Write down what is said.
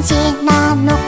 なのか